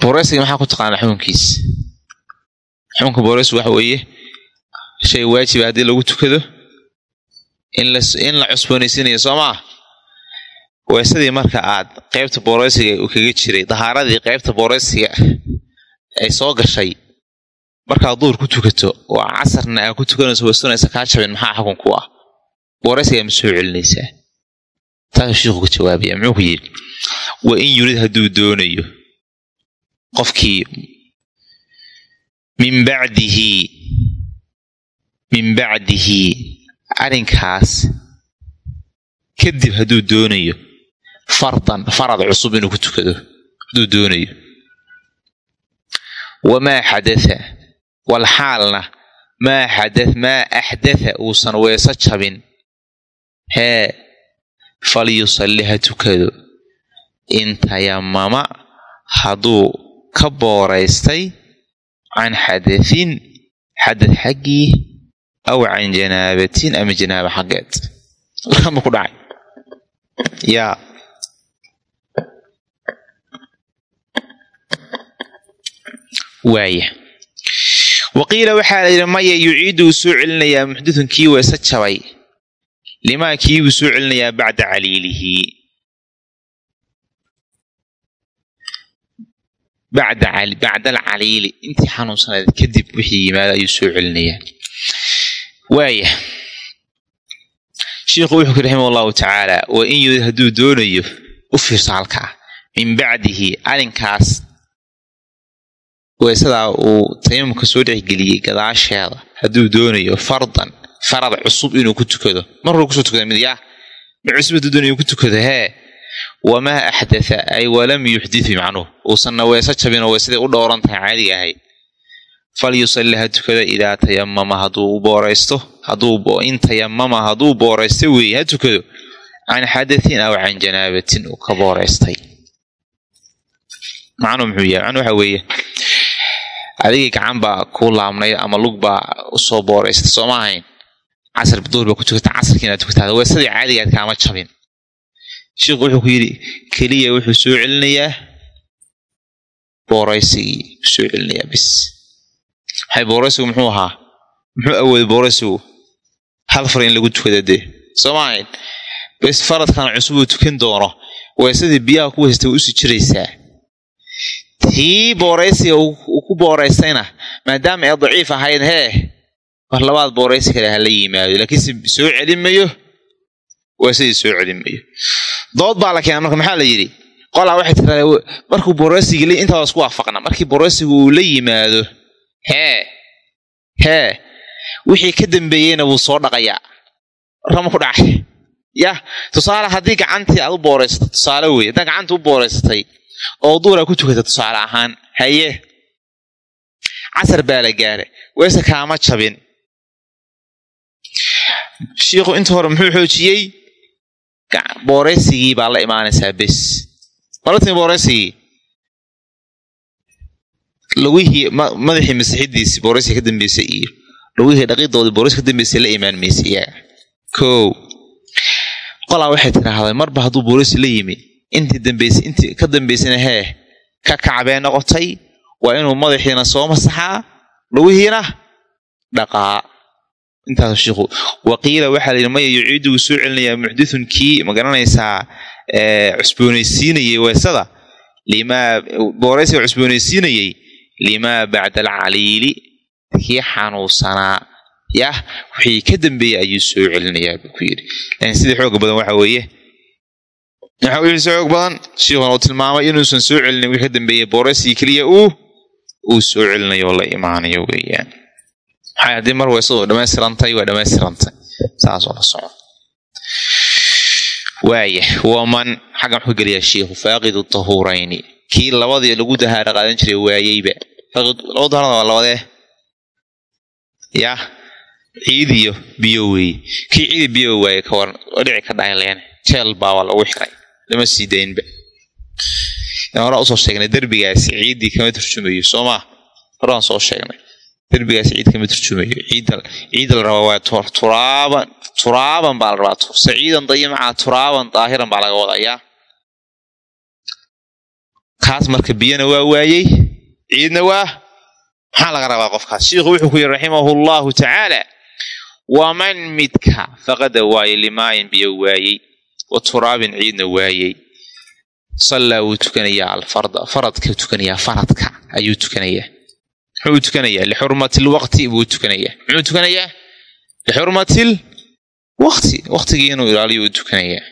booreysiga maxaa ku taqaanaa xukunkiis? Xukunka booreysigu waxa weeye shay waajiba haddii lagu tukado in la cusboonaysiinayo soo maa weesadii marka aad qaybta booreysiga kaga jiray dahaaradii qaybta booreysiga ay soo gashay markaad duur ku tukato oo casarna aa ku tukanayso weesanaysa kaa jabin maxaa xukun ku ah? Booreysigaa ma soo celinaysaa. Taasuu shiiku ka jawaabaya muxuu ku yidhi wa in yurid hadduu doonayo qofkii min bacdihi min bacdihi arrinkaas kadib hadduu doonayo fardan farad cusub inuu ku tukado hadduu doonayo. Wamaa xadatha wal xaalna maa xada maa axdatha uusan weeso jabin. Hee falyusalli ha tukado. In tayamama hadduu ka booraystay can xadathin xadad xaggii aw can janaabatin ama janaaba xaggeed. Warkama ku dhacay. Yaa waaya waqiila waxaa la yidhi maya yuciidu soo celinayaa muxdithun kii weese jabay. Limaa kii soo celinayaa bacda caliilihi bacda alcaliili intii xanuunsanayd kadib wixii yimaada ayuu soo celinayaa waaya shiikhu wuxuu ku raximah allahu tacaala wa in yurid hadduu doonayo u fiirso halkaa min bacdihi arrinkaas weesadaa uu tayamumka soo dhexgeliyey gadaasheeda hadduu doonayo fardan farad cusub inuu ku tukado mar hore ku soo tukada mid yaa mid cusub ku tukado hee wamaa axdatha ay walam yuxdithi macnuhu uusanna weese jabinoo weesadii u dhowran tahay caadiga ahayd falyusalli ha tukada idaa tayamama hadduu booraysto in tayamama hadduu booraysto weeye ha tukado can xadathin aw can janaabatin uu ka booraystay macnuhu muxuu yahay macnuu waxa weeye adigii gacan baa kuu laabnay ama lug baa u soo booraysatay sooma ahayn casar duur baa ku tukata casarkii inaad tukataada weesadii caadigaad kaama jabin sheikhu wuxuu ku yidhi keliya wuxuu soo celinayaa booraysigii soo celinayaa bis maxay booraysigu muxuu ahaa muxuu awooday booraysigu? Hal far in lagu tukada dee sooma ahayn? Bes faradkan cusub uu tukan doono weesadii biyaha ku weysatay way u sii jiraysaa. Tii booraysiga uu ku booraystayna maadaama ay daciif ahayd hee war labaad booraysi kale hala yimaado laakiinse soo celin mayo weesadii soo celin mayo dood baa la keena marka maxaa la yidhi? Qolaa waxay tiraada markuu booraysigii intaa isku waafaqna. Markii booraysigu uu la yimaado hee hee wixii ka dambeeyeyna wuu soo dhaqayaa. Warkama ku dhacay yah tusaale haddii gacantii aad u booraysato tusaale wey haddaa gacanta u booraysatay oo duuraa ku tukata tusaale ahaan haye. Casar baa la gaaray. Weese kaama jabin. Shiikhu inta hore muxuu xoojiyey booraysigii baa la imaanaysaa bes malatin booraysigii lugihii madaxii masixidiisii booraysiga ka dambeysay iyo lugihii dhaqidoodii booraysiga ka dambeysay la imaan maysa iyaga kow qolaa waxay tidhaahday marba hadduu booraysi la yimi. Intii dambeysay intii ka dambaysana hee ka kacbee noqotay waa inuu madaxiina soo masaxaa lugihiina dhaqaa intaas shiikhu. Waqiila waxaa layidhi maya yuciidu soo celinayaa muxdithun kii. Ma garanaysaa cusboonaysiinayey weesada? Limaa booraysiga cusboonaysiinayey limaa bacda alcaliili kii xanuunsanaa yah wixii ka dambeeyey ayuu soo celinayaa buu ku yidhi. Laakiin sidii xooga badan waxa weeye. Wixii xoog badan shiikhuna uu tilmaamay inuusan soo celinin wixii ka dambeeyey boorasii keliya uu uu soo celinayo la imaanayo weeyaan maxay haddii mar weysadu dhammaystirantay waa dhammaystirantay saasoo la soco waaya waman xaggan wuxuu geliyaa shiikhu faaqidu tahuurayni kii labadii lagu dahaara qaadan jiray waayeyba laba dahaarada waa labadee yah ciid iyo biyo weeye kii ciidi biyo waaye ka waran dhici ka dhahay jeel baa waa lagu xiray lama sii daynba hore u soo sheegnay derbigaasi ciiddii kama turjumayo soo maa horaan soo sheegnay derbigaasi ciid kama turjumayo ciidda la rabaa waa turaaban turaaban baa la rabaa saciidan dayimaca turaaban daahiran baa laga wadayaa kaas marka biyana waa waayey ciidna waa maxaa laga rabaa qofkaas shiikhu wuxuu ku yidhi raximahu llahu tacaala waman midka faqada waaye limaayin biyo waayey wa turaabin ciidna waayey sallaa wuu tukanayaa alfarda faradka tukanayaa faradka ayuu tukanayaa muxuu tukanayaa lixurmati lwaqti buu tukanayaa. Muxuu tukanayaa? Lixurmatil waqti. Waqtigii inuu ilaaliyo uu tukanayaa.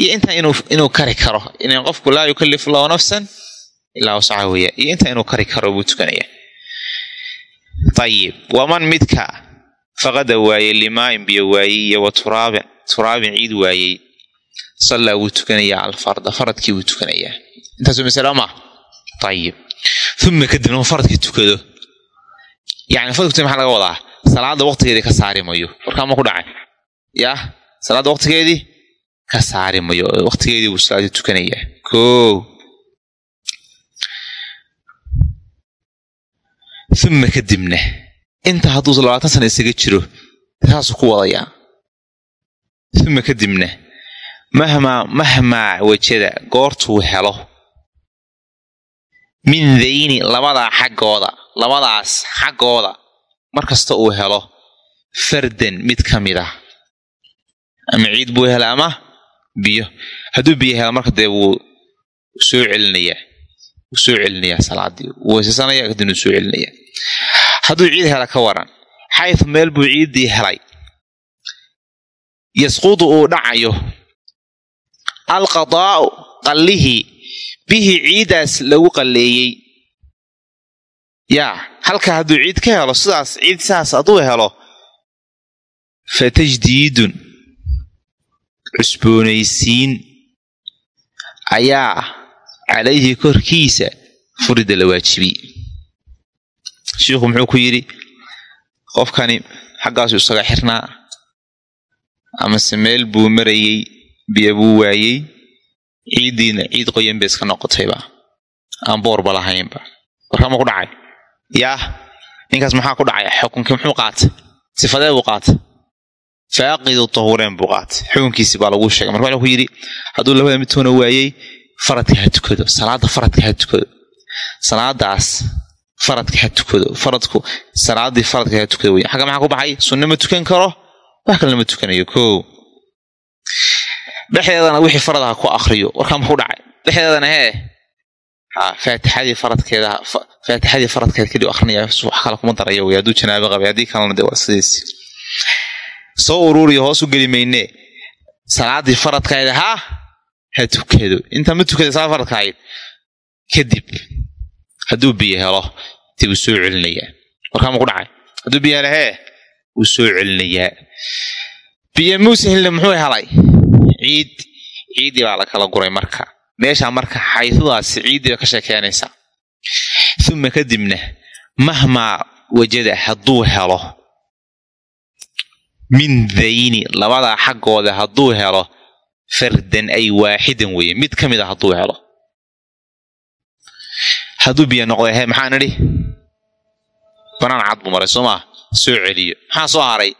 Iyo intaa inuu kari karo in qofku laa yukalifu llahu nafsan ilaa wasaca weya iyo intaa inuu kari karo buu tukanayaa. Ayib waman midka? Faqada waayey limaayin biyo waayey iyo wa turaabin ciid waayey sallaa wuu tukanayaa alfarda faradkii wuu tukanayaa intaasu masalo ma ayib uma kadibna faradkii tukado yani faradkii maxaa laga wadaa salaada waqtigeedii ka saari mayo warkaa ma ku dhacay yah salaadda waqtigeedii ka saari mayo waqtigeedii buu salaadii tukanayaa ko uma kadibna inta hadduu labaatan sana isaga jiro saasuu ku wadayaa uma kadibna mahmaa mahmaa wejada goortuu helo min dayni labadaa xaggooda labadaas xaggooda mar kasta uu helo fardan mid ka mid ah. Ama ciid buu hela ama biyo. Hadduu biyo hela marka dee wuu soo celinayaa soo celinayaa salaadii. Weysasanaya kadibna soo celinayaa hadduu ciid hela ka waran xaytu meel buu ciiddii helay. Yasqudu uu dhacayo. Alqadaa'u qallihii bihii ciiddaas lagu qalleeyey yaa halkaa hadduu ciid ka helo sidaas ciid sidaas hadduu helo fa tajdiidun cusboonaysiin ayaa calayhi korkiisa furida la waajibiyey. Shiikhu muxuu ku yidhi qofkani xaggaasu isaga xirnaa amase meel buu marayey biyo buu waayey ciiddiina ciid qoyan bay iska noqotayba aan boorba lahaynba warkama ku dhacay? Yaah ninkaas maxaa ku dhacaya xukunkii muxuu qaatay? Sifadee buu qaatay? Faaqidu tahuureen buu qaatay. Xukunkiisi baa laguu sheegay. Marka wuxuu ku yidhi hadduu labada midtoona waayey faradka ha tukado salaada faradka ha tukado salaadaas faradka ha tukado faradku salaadii faradka ha tukado wey xagga maxaa ku baxay? Sunne ma tukan karo? Wax kalena ma tukanayo ko dhexdeedana wixii farad ha ku akriyo warkaa ku dhacay? Dhexdeedana hee. Faatixadii faradkeeda faatixadii faradkeeda keliu akrinaya wax kale kuma darayo wey hadduu janaabo qabay haddii kalena dee waa sidiis soo uruuriyo hoos u geli maynee salaadii faradkaeda ha ha tukado intaa ma tukada salaad faradka kadib hadduu biyo helo dib uu soo celinayaa warkaa ma ku dhacay? Hadduu biyo helo hee wuu soo celinayaa biyo muuse hille muxuu helay ciid ciiddii baa la kala guray marka. Meeshaa marka xaydudaasi ciiddii bay ka sheekeynaysaa. Uma kadibna mahmaa wajada hadduu helo min dayni labadaa xaggooda hadduu helo fardan ay waaxidan weeye. Mid ka mid a hadduu helo. Hadduu biyo noqday he maxaa nidhi? Banaan cad buu maray soo maa soo celiyo. Maxaa soo haray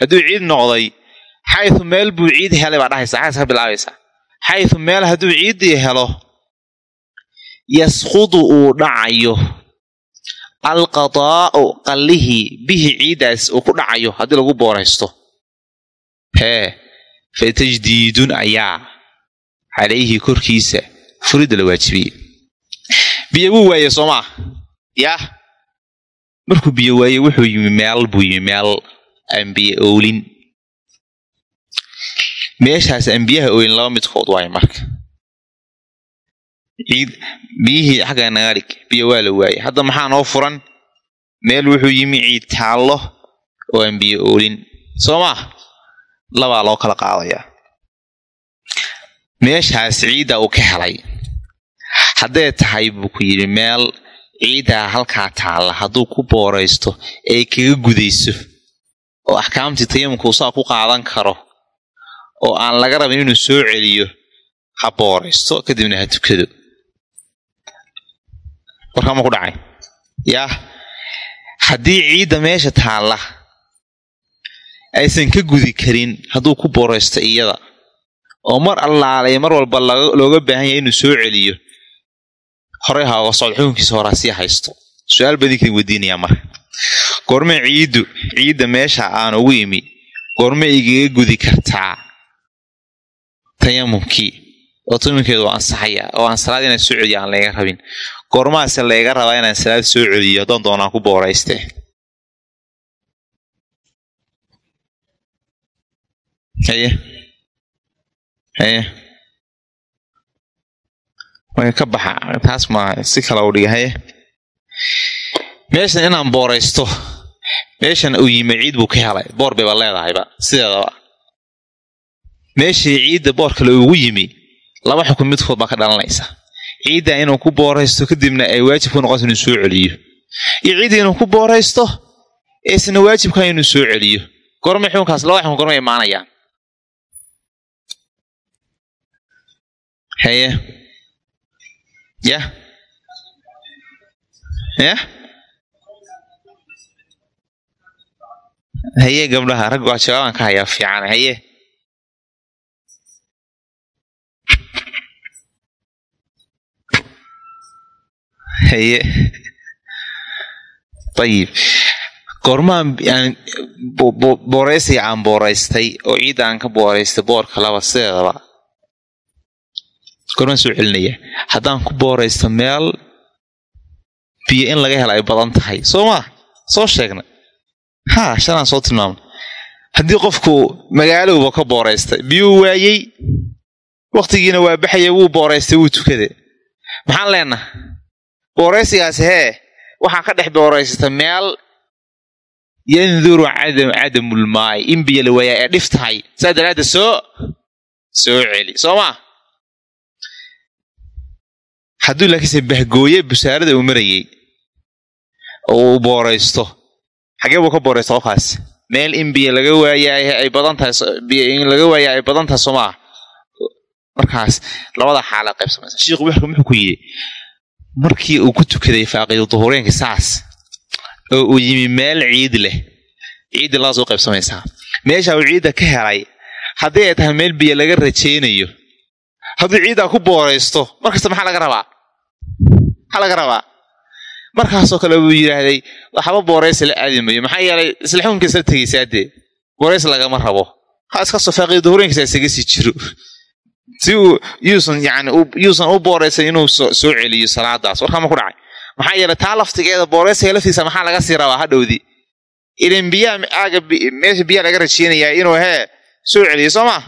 hadduu ciid noqday xayu meel buu ciid helay baa dhahaysa xaas ka bilaabaysa xayu meel hadduu ciiddii helo yasqudu uu dhacayo. Alqadaa'u qallihii bihi ciiddaas uu ku dhacayo haddii lagu booraysto. Hee fa tajdiidun ayaa calayhi korkiisa furidda la waajibiyey. Biyo wuu waaye soo maa yah markuu biyo waaye wuxuu yimi meel buu yimi meel aan biyo owlin meeshaas aan biyaha owlin laba midkood waaye marka. Biyihii xagga naga dhig biyo waa la waayey hadda maxaa noo furan? Meel wuxuu yimi ciid taallo oo aan biyo oolin. Soo maa labaa loo kala qaadayaa. Meeshaas ciidda uu ka helay. Hadday tahay buu ku yidhi meel ciiddaa halkaa taalla hadduu ku booraysto ay kaga gudayso oo axkaamtii tayamumkuu saa ku qaadan karo oo aan laga rabin inuu soo celiyo ha booraysto kadibna ha tukado. Warkaama ku dhacay? Yaah haddii ciidda meesha taalla aysan ka gudi karin hadduu ku booraysto iyada oo mar allaalay mar walba looga baahan yahay inuu soo celiyo horey ha oga socdo xukunkiisa horaa haysto. Su'aal badin kadin weydiinayaa marka. Goorme ciiddu ciidda meesha aan ugu imi goorme igaga gudi kartaa tayamumkii. Oo tayamumkeedu waa ansaxaya oo aan salaad inaan soo celiyo aan layga rabin. Goormaase layga rabaa inaan salaad soo celiyo haddaan doonaan ku boorayste. Haye. Haye. Way ka baxa. Taas maaha si kale u dhiga haye. Meeshan inaan booraysto meeshan uu yimi ciid buu ka helay. Boor bayba leedahayba. Sideedaba meeshii ciidda boor kale ugu yimi laba xukun midkood baa ka dhalanaysa. Ciidda inuu ku booraysto kadibna ay waajib ku noqoto inuu soo celiyo. Iyo ciidda inuu ku booraysto eesna waajibka inuu soo celiyo. Gormay xukunkaas laba xukun gormay imaanayaan. Haye yah yah haye gabdhaha rag waa jawaabaan ka hayaa fiican haye haye ayib goormaan booraysiga aan booraystay oo ciidda aan ka booraystay boorka laba sideedaba goormaan soo celinaya haddaan ku booraysto meel biyo in laga hela ay badan tahay soo maa soo sheegna haa shalaan soo tilmaamna haddii qofku magaalowba ka booraystay biyuu waayey wakhtigiina waa baxaya wuu booraystay wuu tukade maxaan leenaha booraysigaasi hee waxaa ka dhex booraysata meel yanduru cadamulmaay in biyo la waayaa ee dhif tahay. Saa daraadda soo soo celi soo maa hadduu laakiinse bahgooye busaarada uu marayey oo uu booraysto xagee buu ka booraysta qofkaas? Meel in biyo laga waayaay ay badan tahay biyo in laga waayaa ay badan tahay soo maa markaas labada xaala qaybsamaysa shiikhu wuxuu ku yidhi markii uu ku tukaday faaqidu duhureenka saas oo uu yimi meel ciid leh. Ciidda labadaas u qaybsamaysaa. Meesha uu ciidda ka helay haddii ay tahay meel biyo laga rajaynayo hadduu ciiddaa ku booraysto markasta maxaa laga rabaa? Maxaa laga rabaa? Markaasoo kale buu yidhaahday waxba booraysi la aadi mayo. Maxaa yeelay isla xukunkiisa la tegaysaa dee booraysi lagama rabo. Ha iska soo faaqidu duhureenkiisa isaga sii jiro si uu yuusan yani yuusan u booraysan inuu soo celiyo salaadaas warkaama ku dhacay. Maxaa yeelay taa laftigeeda booraysiga laftiisa maxaa laga sii rabaa hadhowdii ilan biyaha aaga meesha biyaha laga rajeynayaa inuu hee soo celiyo soo maa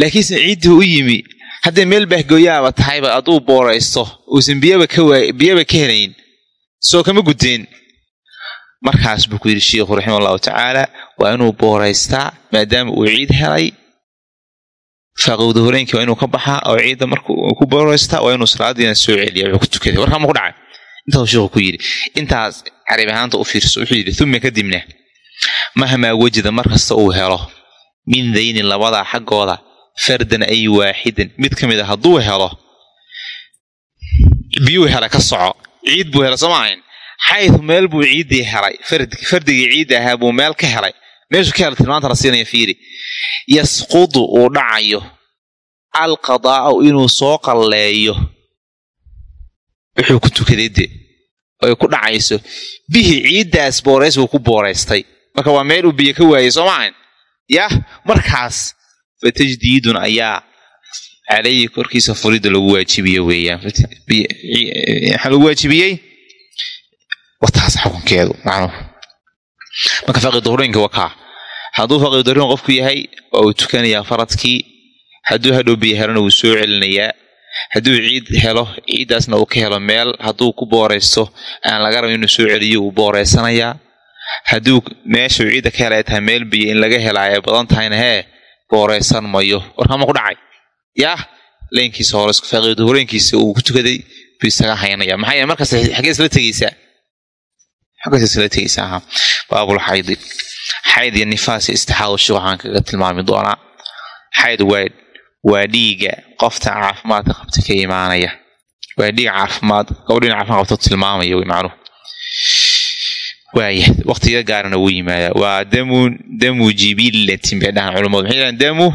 laakiinse ciiddii u yimi hadday meel bahgooyaaba tahayba hadduu booraysto uusan biyaba biyaba ka helayn soo kama gudeen markaas buu ku yidhi sheikhu raxima allahu tacaala waa inuu booraystaa maadaama uu ciid helay faaqowda horeenkii waa inuu ka baxaa oo ciidda marka ku booraystaa waa inuu salaadiina soo celiya wuxuu ku tukaday warkaama ku dhacay? Intaasuu sheikhu ku yidhi. Intaas carabi ahaanta u fiirso wuxuu yidhi uma kadibna mahmaa wejida markasta uu helo min dayni labadaa xaggooda fardan ay waaxidan mid ka mid a hadduu helo biyuu helay ka soco ciid buu helay soo ma ahayn xaytu meel buu ciiddii helay fardigii ciidda ahaa buu meel ka helay meeshuu ka helay tilmaanta la fiiri yasqudu uu dhacayo alqadaa'u inuu soo qalleeyo wuxuu ku tukaday de oy ku dhacayso bihi ciiddaas boorays buu ku booraystay marka waa meel uu biyo ka waayey soo ma ahayn yah markaas fa tajdiidun ayaa calayhi korkiisa furida lagu waajibiyo weeyaan waxaa lagu waajibiyey wataas xukunkeedu macnuhu marka faqi duhrinka wakaa hadduu faqi duhrin qofku yahay waa uu tukanayaa faradkii. Hadduu hadhow biyo helona wuu soo celinayaa. Hadduu ciid helo ciiddaasna uu ka helo meel hadduu ku booraysto aan laga rabin inuu soo celiyo wuu booreysanayaa hadduu meesha uu ciidda ka hela ay tahay meel biyo in laga helaa ay badan tahayna hee booreysan mayo. Warkama ku dhacay. Yaah leynkiisa hore faaqidu horeenkiisa uu ku tukaday buu isaga haynaya maxaa yeele markaas xaggee isla tegeysaa xaggaas isla tegeysaa ha baabul xaydi xayd iyo nifaas shi waxaan kaga tilmaami doonaa. Xayd waa waa dhiiga qofta caafimaadka qabta ka imaanaya. Waa dhiig caafimaad gabadhin caafimaad qabto tilmaamaya wey macnuhu. Waaya waqtiga gaarana wuu yimaadaa. Waa damu damu jibillatin bay dhahaan culamadu maxay dhahaan damu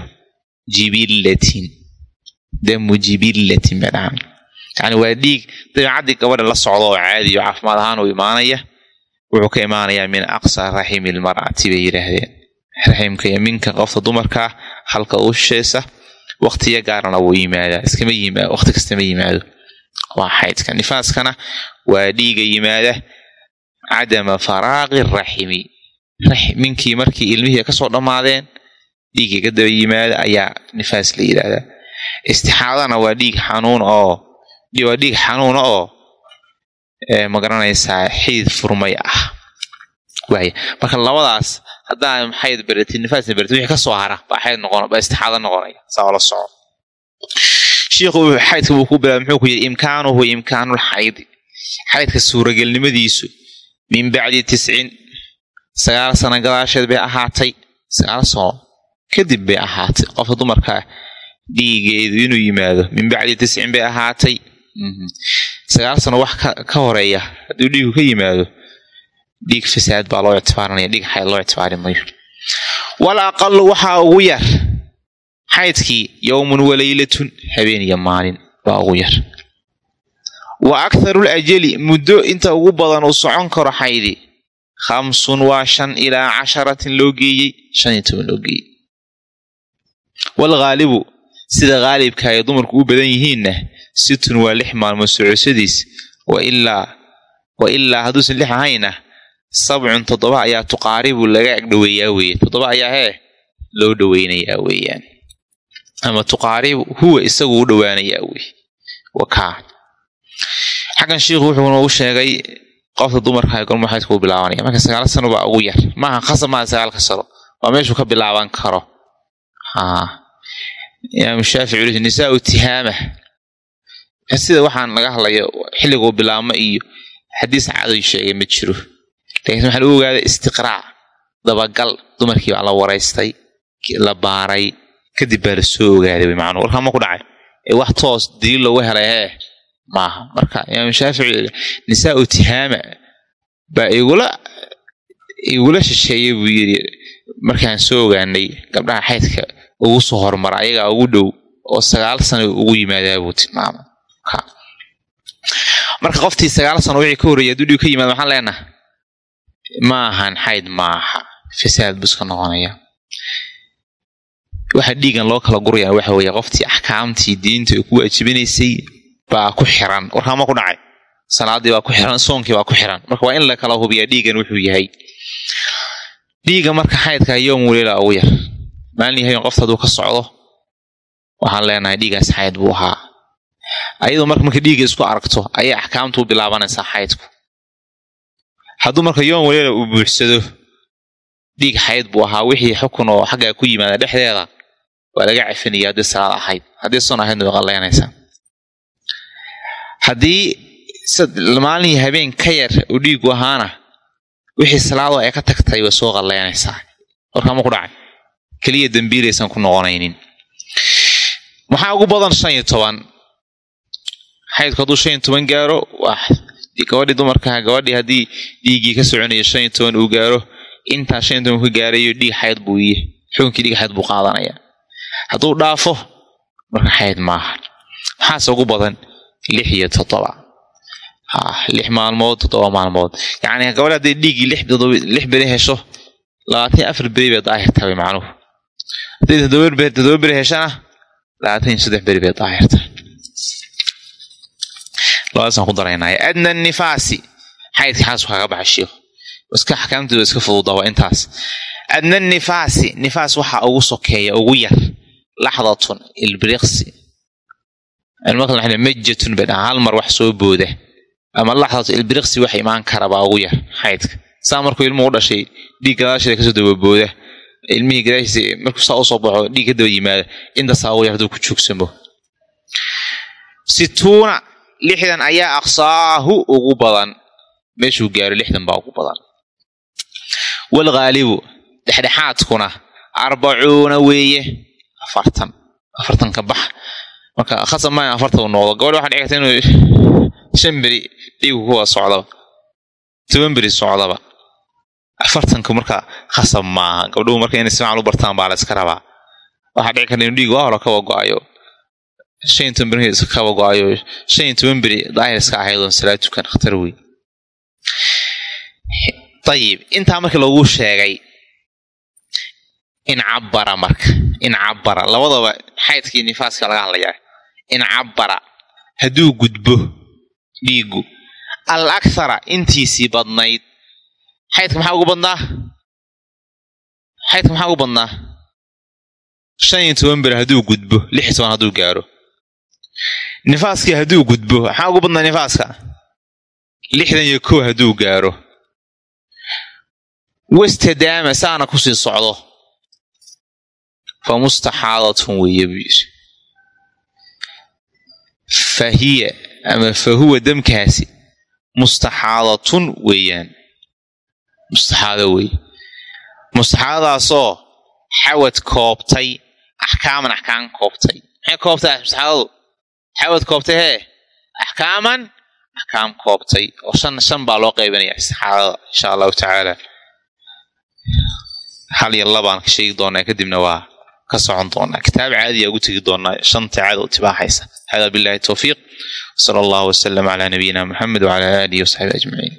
jibillatin. Damu jibillatin bay dhahaan. Yani waa dhiig dabeecaddii gabadha la socda oo caadiyo caafimaad ahaan uu imaanaya wuxuu ka imaanayaa min aqsa raximi lmar'ati bay yidhaahdeen. Raximka iyo minka qofta dumarkaa halka u shisheesa waqtiya gaarana wuu yimaadaa iskama yimaado waqti kastama yimaado. Waa xaydka nifaaskana waa dhiiga yimaada cadama faraaqi raximi minkii markii ilmihii ka soo dhammaadeen dhiiggii ka daba yimaada ayaa nifaas la yidhaahdaa. Istixaadana waa dhiig xanuun oo waa dhiig xanuuna oo ma garanaysaa xidid furmay ah. Waaya marka labadaas haddaa xayd beratid nifaasna beratid wixii ka soo hara baa xayd noqon baa istixaado noqonaya saa la soco shiikhu xaydka buu ku bilaabay muxuu ku yidhi imkaanuhu imkaanul xaydi xaydka suuragelnimadiisu min bacdi tisciin sagaal sano gadaasheed bay ahaatay sagaal sano kadib bay ahaatay. Qofka dumarkaa dhiigeedu inuu yimaado min bacdi tisciin bay ahaatay sagaal sano wax ka horreeya hadduu dhiigu ka yimaado dhiig fasaad baa loo ictibaarinaya dhiig xayd loo ictibaari mayo wal aqalu waxaa ugu yar xaydkii yowmun walaylatun habeen iyo maalin baa ugu yar. Wa aktharul ajali muddo inta ugu badan uu socon karo xaydi khamsun waa shan ilaa casharatin loo geeyey shan iyo toban loo geeyey. Walghaalibu sida haalibka ay dumarku u badan yihiinna situn waa lix maalmood socosadiis wa ilaa wa ilaa hadduusan lix ahayna sabcun toddoba ayaa tuqaaribu laga agdhoweeyaa weeye toddoba ayaa hee loo dhoweynayaa weeyaan. Ama tuqaaribu huwa isagu u dhowaanayaa wey wakaa xaggan shiikhu wuxuu noogu sheegay qofta dumarka xaydka u bilaabanaya marka sagaal sano baa ugu yar. Maaha khasab maaha sagaalka sano. Waa meeshuu ka bilaaban karo. Imaam shaafici uli nisaau tihaama sida waxaan laga hadlayo xilliguu bilaabmo iyo xadiis cadoy sheegay ma jiro. Laakiin waxaa lagu ogaaday istiqraac dabagal dumarkii baa la waraystay la baaray kadib baa la soo ogaaday wy macnuu warkaa ma ku dhacay. Ee wax toos daliil loogu helay hee maaha. Marka imaam shaafici nisaau tihaama baa igula igula shisheeyay buu yidhi markaan soo ogaanay gabdhaha xaydka ugu soo hormara ayagaa ugu dhow oo sagaal sano ugu yimaadaa buu tilmaama marka qoftii sagaal sano wixii ka horreeyay hadduu dhib ka yimaada maxaan leenaha ma ahan xayd maaha fasaad buu iska noqonaya. Waxa dhiigan loo kala guraya waxa weeye qoftii axkaamtii diinta ay ku waajibinaysay baa ku xiran. Warkaama ku dhacay salaadii baa ku xiran soonkii baa ku xiran. Marka waa in la kala hubiyaa dhiigan wuxuu yahay. Dhiiga marka xaydka yowm waliila ugu yar maalin yahayn qofta hadduu ka socdo waxaan leenahay dhiigaas xayd buu ahaa ayadoo marka marka dhiigga isku aragto ayay axkaamtu u bilaabanaysaa xaydku. Hadduu marka yowm waliila uu buuxsado dhiig xayd buu ahaa wixii xukun oo xaggaa ku yimaada dhexdeeda waa laga cafinaya haddii salaad ahayd. Haddii son ahaydna way qalleynaysaa haddii maalin habeen ka yar uu dhiigu ahaana wixii salaado ay ka tagtay way soo qalleynaysaa warkaama ku dhacay. Keliya dambiilaysan ku noqonaynin. Maxaa ugu badan shan iyo toban xaydku hadduu shan iyo toban gaaro gabadhii dumarkaha gabadhii haddii dhiiggii ka soconaya shan iyo toban uu gaaro intaa shan iyo toban ka gaarayo dhiig xayd buu iye xukunkii dhiig xayd buu qaadanaya. Hadduu dhaafo marka xayd maaha. Maxaase ugu badan? Lix iyo toddoba. Ha lix maalmood toddoba maalmood. Yacni gabadha hadday dhiiggii lix beri hesho labaatan afar beri bay daahir tahay macnuhu. Hadday toddoba beri heshana labaatan iyo saddex beri bay daahirta labadaasaan ku daraynaya adna nifaasi xaydka xaas kaga baxa sheikhu iska axkaamteedu iska fududa waa intaas adna nifaasi nifaas waxaa ugu sokeeya ugu yar laxdatun ilbiriqsi majatun bay dhahaa hal wax soo booda ama laxdatu ilbiriqsi wax imaan kara baa ugu yar xaydka saa markuu ilmuhu u dhashay dhiig gadaasheeda ka soo dababooda ilmihii gadaashiisa markuu saa u soo baxo dhiig ka yimaada intaasaa ugu yar hadduu ku joogsamo lixdan ayaa aqsaahu ugu badan. Meeshuu gaaro lixdan baa ugu badan. Walghaalibu dhexdhexaadkuna arbacuuna weeye afartan afartan ka bax. Marka khasab maa afartan noqdo. Gabadha waxaa dhici inuu shan beri dhiigu kuwa socdaba toban beri socdaba. Afartanka marka khasab maaha. Gabdhuhu marka inay simacan u bartaan baa la iska rabaa. Waxaa dhici karta inuu dhiigu waa kawa go'ayo shan iyo beri kaba go'ayo shan daahir iska ahayd oon salaad khatar wey ayib intaa markii lagu sheegay incabara marka incabara labadaba xaydkii nifaaska laga hadlayaa incabara hadduu gudbo dhiigu al akhara intiisii badnayd xaydka maxaa ugu badnaa xaydka maxaa ugu badnaa shan iyo toban beri hadduu gudbo lix toban hadduu gaaro nifaaskii hadduu gudbo maxaa ugu badnaa nifaaska. lixdan iyo kow hadduu gaaro. wastadaama saana ku sii socdo. fa mustaxaadatun weeye buu yidhi. fa hiya ama fa huwa damkaasi mustaxaadatun weeyaan. mustaxaado weeye. mustaxaadadaasoo xawad koobtay axkaaman axkaam koobtay. maxay koobtay mustaxaadadu xawad koobtay hee axkaaman? Axkaam koobtay oo shan shan baa loo qaybinaya istixaadada insha allahu tacaala hal iyo labaan ka sheegi doonaa kadibna waa ka socon doonaa. Kitaab caadiyaa ugu tegi doonaa shanta caada u tibaaxaysa. Hada billahi towfiiq sala allahu wasalam calaa nabiyina muxamed wacala aalihi wasaxbi ajmaciin